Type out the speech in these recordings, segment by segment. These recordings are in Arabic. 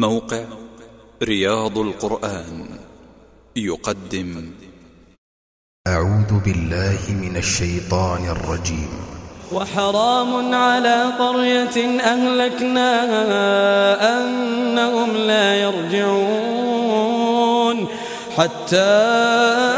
موقع رياض القرآن يقدم. أعوذ بالله من الشيطان الرجيم. وحرام على قرية أهلكناها أنهم لا يرجعون حتى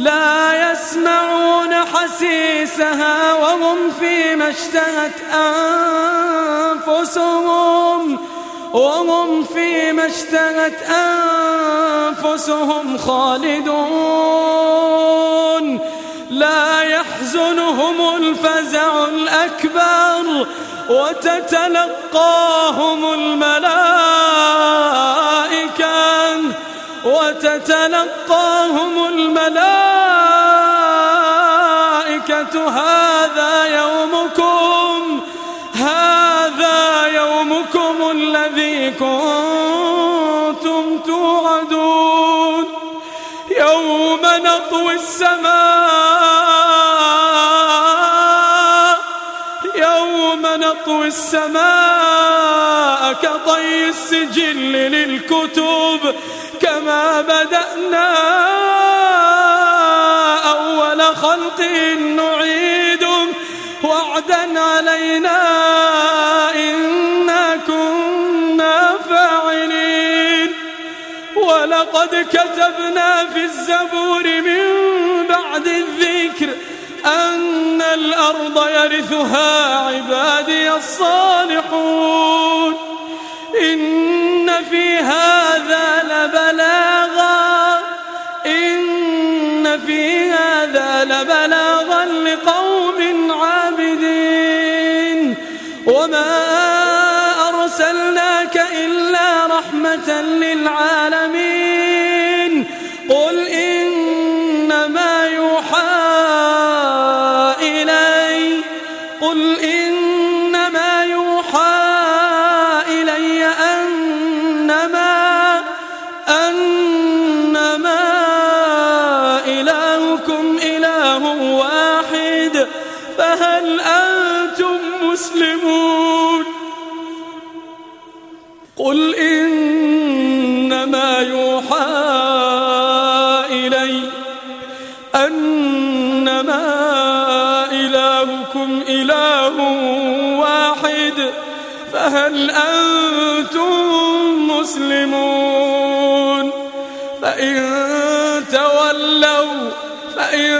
لا يسمعون حسيسها وهم فيما اشتهت أنفسهم. وهم فيما اشتهت أنفسهم خالدون. لا يحزنهم الفزع الأكبر وتتلقاهم الملائكة وتتلقاهم الملائكة هذا يومكم هذا يومكم الذي كنتم توعدون. يوم نطوي السماء يوم نطوي السماء كطي السجل للكتب كما بدأنا خلق نعيد وعدا علينا إنا كنا فاعلين. ولقد كتبنا في الزبور من بعد الذكر أن الأرض يرثها عبادي الصالحون. إن في هذا في هذا لبلاغا لقوم فهل أنتم مسلمون. قل إنما يوحى إلي أنما إلهكم إله واحد فهل أنتم مسلمون؟ فإن تولوا فإن